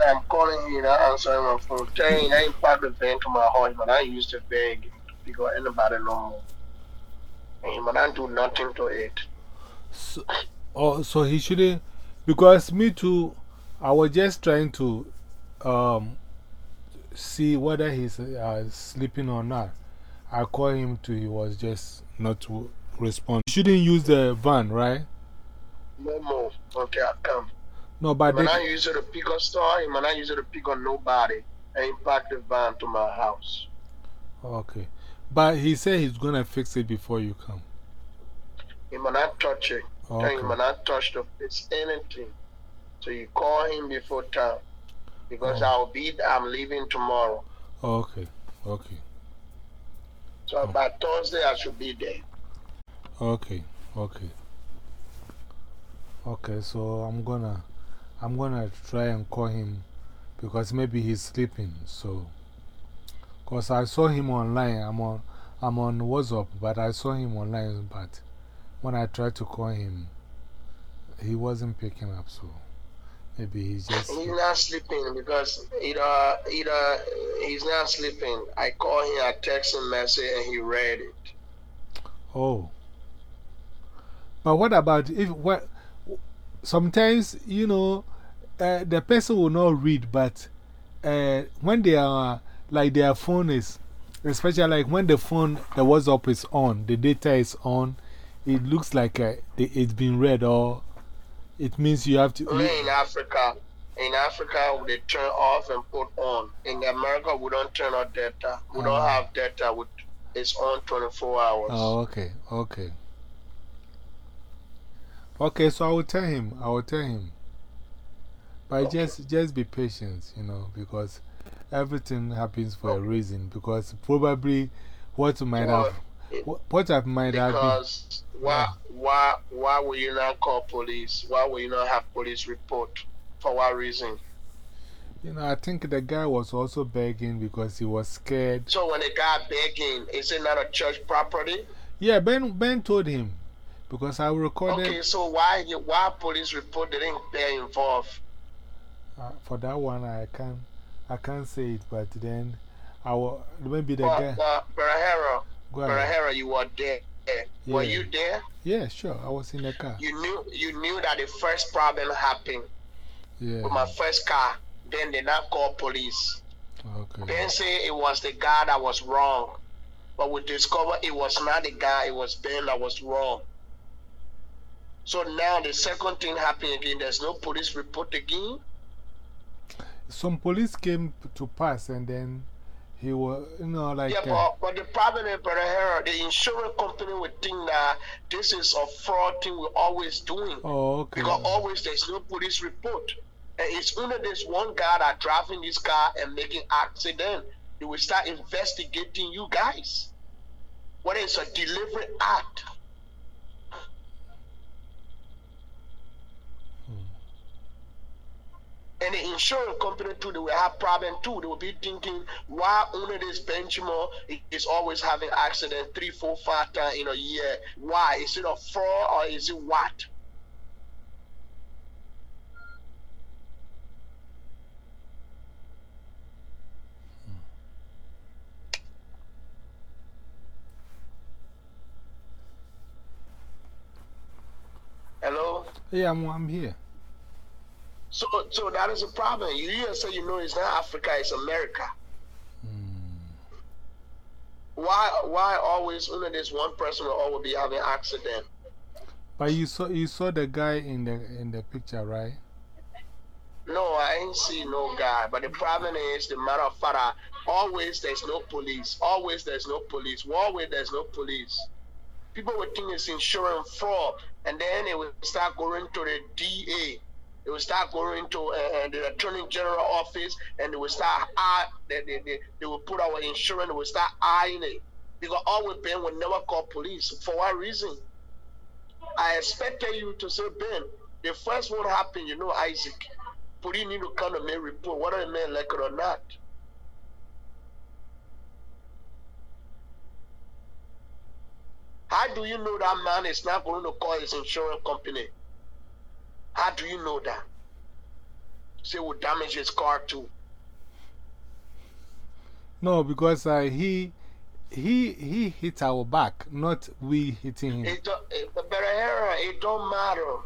then I'm calling him, not answering my phone. Telling him I ain't parked the van to my house, but I used to pick up anybody no more. And man, I do nothing to it. So, oh, so he shouldn't, because me too, I was just trying to um, see whether he's uh, sleeping or not. I called him to, he was just not to respond. You shouldn't use the van, right? No more. Okay, I'll come. No, but When I use it to pick on store, and when I use it to pick up nobody, I ain't parked the van to my house. Okay. But he said he's going to fix it before you come. He might not touch it. Okay. He might not touch the fix anything. So you call him before time. Because Oh. I'll be, I'm leaving tomorrow. Okay. Okay. So oh. by Thursday, I should be there. Okay. Okay. Okay, so I'm gonna, I'm gonna try and call him because maybe he's sleeping. So, because I saw him online, I'm on, I'm on WhatsApp, but I saw him online. But when I tried to call him, he wasn't picking up. So, maybe he's just. He's not sleeping because either, uh, either uh, he's not sleeping. I call him, I text him message, and he read it. Oh. But what about if what sometimes, you know, uh, the person will not read, but uh, when they are like their phone is, especially like when the phone, the WhatsApp is on, the data is on, it looks like uh, it's been read, or it means you have to. In Africa, in Africa, they turn off and put on. In America, we don't turn on data. We don't Ah. have data. With, it's on 24 hours. Oh, okay, okay. Okay, so I will tell him, I will tell him. But just, just be patient, you know, because everything happens for a reason. Because probably what might Well, have, it- what, have might have been. Because why, why, why will you not call police? Why will you not have police report? For what reason? You know, I think the guy was also begging because he was scared. So when the guy begging, is it not a church property? Yeah, Ben, Ben told him. Because I recorded Okay, so why, why police report didn't get involved? uh, for that one, I can't, I can't say it, but then I will, maybe the guy. but, Brother Hera, Go Brother ahead. Hera, you were there. Were you there? Yeah, sure. I was in the car. You knew, you knew that the first problem happened Yeah. with my first car. Then they not call police. Okay. Ben say it was the guy that was wrong. But we discovered it was not the guy, it was Ben that was wrong. So now the second thing happened again. There's no police report again. Some police came to pass and then he was, you know, like. yeah, uh, but, but the problem is, Brother Harold, the insurance company would think that this is a fraud thing we're always doing. oh, okay. Because always there's no police report. And it's only this one guy that driving this car and making accident. They will start investigating you guys. Whether it's a deliberate act. And the insurance company too, they will have problem too. They will be thinking, why only this Benjamin is always having accident three, four, five times in a year? Why? Is it a fraud or is it what? Hello? Yeah, I'm, I'm here. So, so that is a problem. You here say you know it's not Africa, it's America. Hmm. Why, why always only this one person will always be having accident? But you saw, you saw the guy in the, in the picture, right? No, I ain't see no guy. But the problem is, the matter of fact, always there's no police. Always there's no police. Always there's no police. People would think it's insurance fraud, and then it will start going to the DA. It will start going to uh, uh, the Attorney General office, and they will start eye, they, they, they, they will put our insurance. They will start eyeing it because always Ben will never call police. For what reason? I expected you to say Ben. The first one happened, you know, Isaac police need to come and make report whether the man like it or not. How do you know that man is not going to call his insurance company? How do you know that? say we damage his car too. No, because uh, he, he, he hit our back, not we hitting him. It, it, but it don't matter.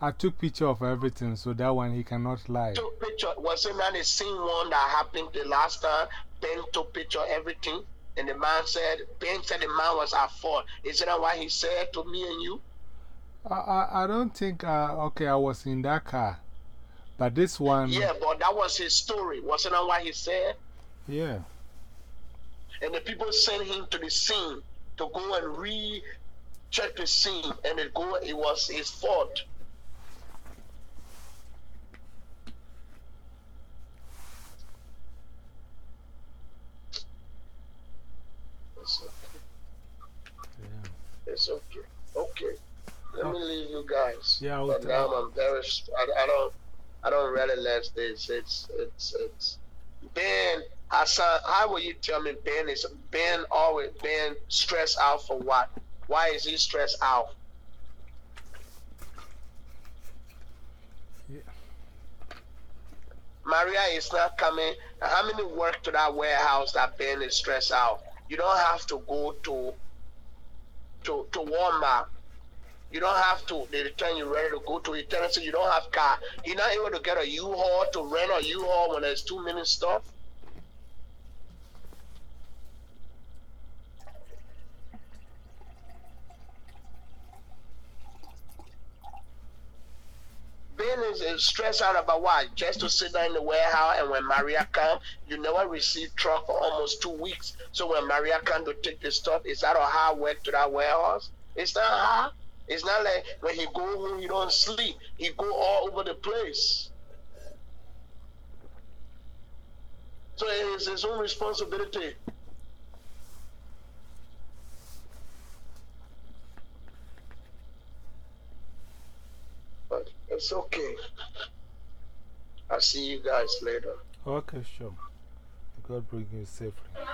I took picture of everything, so that one he cannot lie. Took picture. Wasn't that the same one that happened the last time? Ben took picture everything, and the man said, Ben said the man was at fault. Isn't that why he said to me and you? I, I, don't think, uh, okay, I was in that car. But this one. Yeah, but that was his story. Wasn't that what he said? Yeah. And the people sent him to the scene to go and recheck the scene, and it, go, it was his fault. It's okay. Yeah. It's okay. Okay. Let me leave you guys. Yeah, but now I'm very. I, I don't. I don't really let this. It's it's it's. Ben Hassan, how will you tell me Ben is Ben always Ben stressed out for what? Why is he stressed out? Yeah. Maria is not coming. How many work to that warehouse that Ben is stressed out? You don't have to go to to to Walmart you don't have to. They return you ready to go to eternity. You don't have car. You're not able to get a U-Haul to rent a U-Haul when there's two minutes stuff. Ben is, is stressed out about what? Just to sit down in the warehouse and when Maria come, you never receive truck for almost two weeks. So when Maria come to take the stuff, is that a hard work to that warehouse? It's not hard. It's not like when he go home, he don't sleep. He go all over the place. So it's his own responsibility. But it's okay. I'll see you guys later. Okay, sure. God bring you safely.